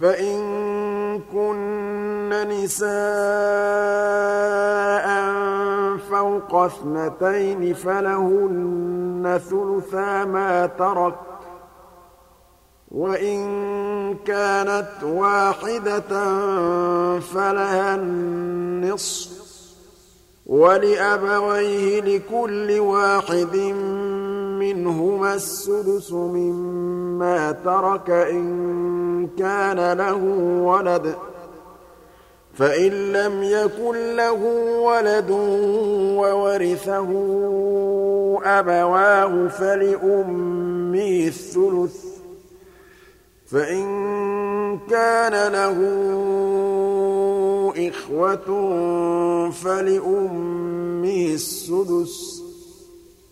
فَإِن كُنَّ نِسَاءً فَوْقَ اثْنَتَيْنِ فَلَهُنَّ ثُلُثَا مَا تَرَكَ ۖ وَإِن كَانَتْ وَاحِدَةً فَلَهَا النِّصْفُ ۚ وَلِأَبَوَيْهِ لِكُلِّ وَاحِدٍ مِّنْهُمَا السُّدُسُ مِمَّا تَرَكَ إِن كَانَ لَهُ وَلَدٌ ۚ فَإِن لَّمْ يَكُن لَّهُ وَلَدٌ وَوَرِثَهُ أَبَوَاهُ فَلِأُمِّهِ الثُّلُثُ فَإِن كَانَ لَهُ إِخْوَةٌ فَلِأُمِّهِ السُّدُسُ.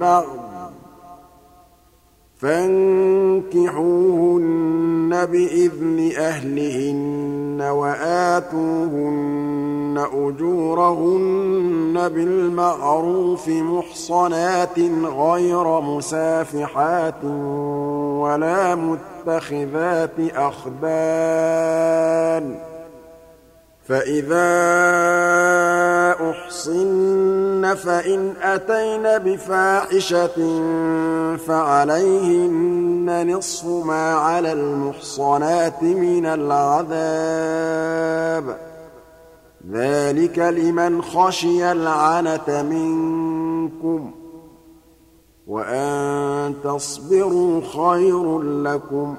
بَعْضٍ ۚ فَانكِحُوهُنَّ بِإِذْنِ أَهْلِهِنَّ وَآتُوهُنَّ أُجُورَهُنَّ بِالْمَعْرُوفِ مُحْصَنَاتٍ غَيْرَ مُسَافِحَاتٍ وَلَا مُتَّخِذَاتِ أَخْدَانٍ ۚ فَإِذَا أُحْصِنَّ فَإِنْ أَتَيْنَ بِفَاحِشَةٍ فَعَلَيْهِنَّ نِصْفُ مَا عَلَى الْمُحْصَنَاتِ مِنَ الْعَذَابِ ۚ. ذَٰلِكَ لِمَنْ خَشِيَ الْعَنَتَ مِنكُمْ ۚ وَأَن تَصْبِرُوا خَيْرٌ لَّكُمْ ۗ.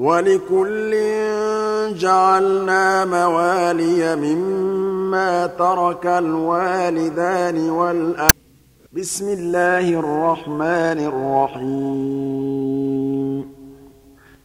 وَلِكُلٍّ جَعَلْنَا مَوَالِيَ مِمَّا تَرَكَ الْوَالِدَانِ وَالْأَقْرَبُونَ بِسْمِ اللَّهِ الرَّحْمَٰنِ الرَّحِيمِ.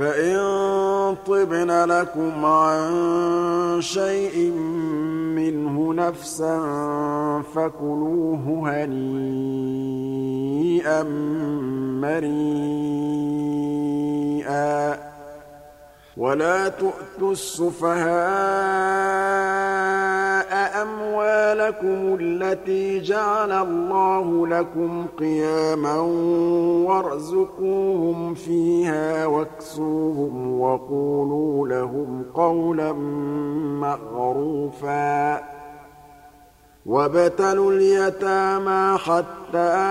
فَإِن طِبْنَ لَكُمْ عَن شَيْءٍ مِّنْهُ نَفْسًا فَكُلُوهُ هَنِيئًا مَّرِيئًا وَلَا تُؤْتُوا السُّفَهَاءَ أَمْوَالَكُمُ الَّتِي جَعَلَ اللَّهُ لَكُمْ قِيَامًا وَارْزُقُوهُمْ فِيهَا وَاكْسُوهُمْ وَقُولُوا لَهُمْ قَوْلًا مَّعْرُوفًا وَابْتَلُوا الْيَتَامَىٰ حَتَّىٰ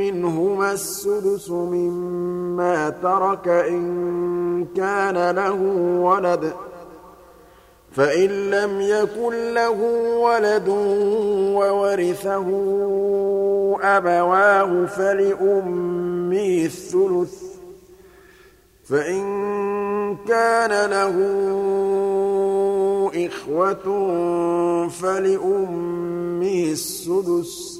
مِّنْهُمَا السُّدُسُ مِمَّا تَرَكَ إِن كَانَ لَهُ وَلَدٌ ۚ فَإِن لَّمْ يَكُن لَّهُ وَلَدٌ وَوَرِثَهُ أَبَوَاهُ فَلِأُمِّهِ الثُّلُثُ ۚ فَإِن كَانَ لَهُ إِخْوَةٌ فَلِأُمِّهِ السُّدُسُ ۚ.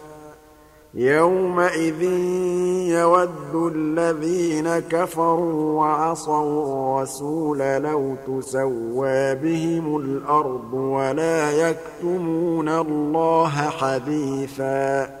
يَوْمَئِذٍ يَوَدُّ الَّذِينَ كَفَرُوا وَعَصَوُا الرَّسُولَ لَوْ تُسَوَّىٰ بِهِمُ الْأَرْضُ وَلَا يَكْتُمُونَ اللَّهَ حَدِيثًا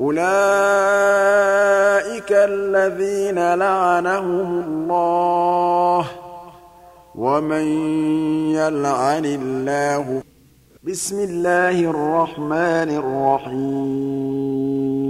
أُولَٰئِكَ الَّذِينَ لَعَنَهُمُ اللَّهُ ۖ وَمَن يَلْعَنِ اللَّهُ. بِسْمِ اللَّهِ الرَّحْمَٰنِ الرَّحِيمِ.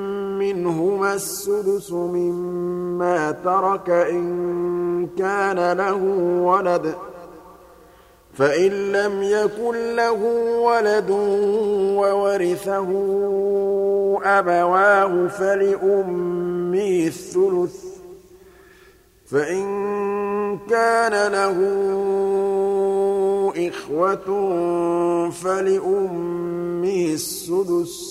منهما السدس مما ترك إن كان له ولد فإن لم يكن له ولد وورثه أبواه فلأمه الثلث فإن كان له إخوة فلأمه السدس.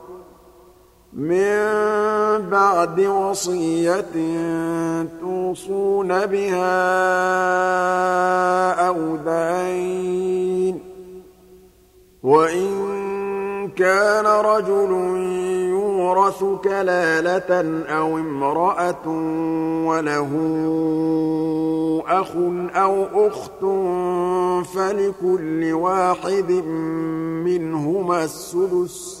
من بعد وصية توصون بها أو دين. وإن كان رجل يورث كلالة أو امرأة وله أخ أو أخت فلكل واحد منهما السدس.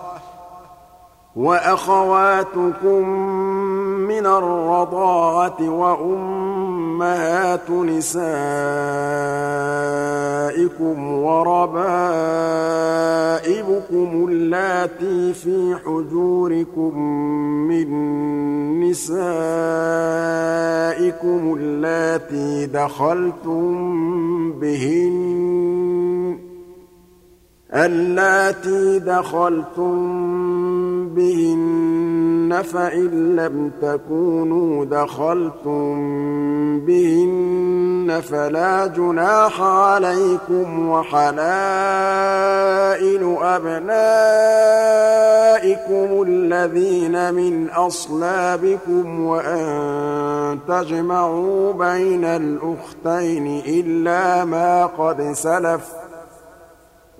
وَأَخَوَاتُكُم مِّنَ الرَّضَاعَةِ وَأُمَّهَاتُ نِسَائِكُمْ وَرَبَائِبُكُمُ اللَّاتِي فِي حُجُورِكُم مِّن نِّسَائِكُمُ اللَّاتِي دَخَلْتُم بِهِنَّ اللَّاتِي دَخَلْتُم بِهِنَّ فَإِن لَّمْ تَكُونُوا دَخَلْتُم بِهِنَّ فَلَا جُنَاحَ عَلَيْكُمْ وَحَلَائِلُ أَبْنَائِكُمُ الَّذِينَ مِنْ أَصْلَابِكُمْ وَأَن تَجْمَعُوا بَيْنَ الْأُخْتَيْنِ إِلَّا مَا قَدْ سَلَفَ ۗ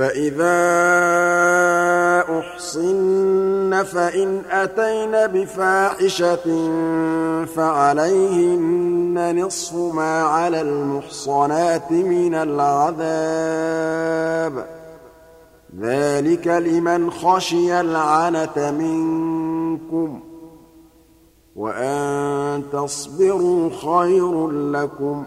فَإِذَا أُحْصِنَّ فَإِنْ أَتَيْنَ بِفَاحِشَةٍ فَعَلَيْهِنَّ نِصْفُ مَا عَلَى الْمُحْصَنَاتِ مِنَ الْعَذَابِ ۚ. ذَٰلِكَ لِمَنْ خَشِيَ الْعَنَتَ مِنكُمْ ۚ وَأَن تَصْبِرُوا خَيْرٌ لَّكُمْ ۗ.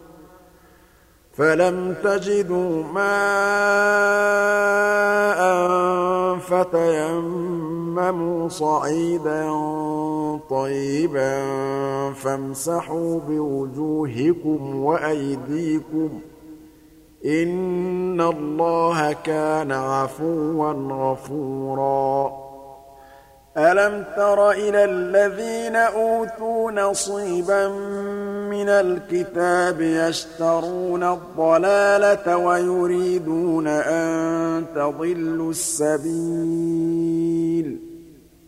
فَلَمْ تَجِدُوا مَاءً فَتَيَمَّمُوا صَعِيدًا طَيِّبًا فَامْسَحُوا بِوُجُوهِكُمْ وَأَيْدِيكُمْ ۗ إِنَّ اللَّهَ كَانَ عَفُوًّا غَفُورًا أَلَمْ تَرَ إِلَى الَّذِينَ أُوتُوا نَصِيبًا مِّنَ الْكِتَابِ يَشْتَرُونَ الضَّلَالَةَ وَيُرِيدُونَ أَن تَضِلُّوا السَّبِيلَ.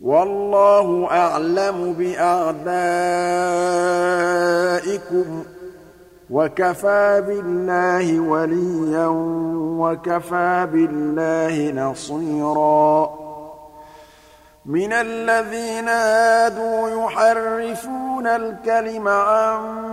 وَاللَّهُ أَعْلَمُ بِأَعْدَائِكُمْ ۚ وَكَفَىٰ بِاللَّهِ وَلِيًّا وَكَفَىٰ بِاللَّهِ نَصِيرًا. مِنَ الَّذِينَ هَادُوا يُحَرِّفُونَ الْكَلِمَ عَن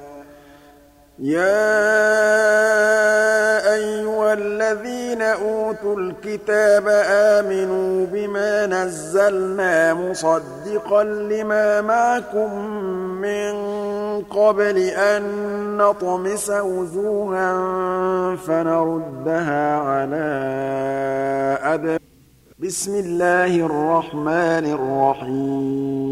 يَا أَيُّهَا الَّذِينَ أُوتُوا الْكِتَابَ آمِنُوا بِمَا نَزَّلْنَا مُصَدِّقًا لِّمَا مَعَكُم مِّن قَبْلِ أَن نَّطْمِسَ وُجُوهًا فَنَرُدَّهَا عَلَىٰ أَدْبَارِهَا بِسْمِ اللَّهِ الرَّحْمَٰنِ الرَّحِيمِ.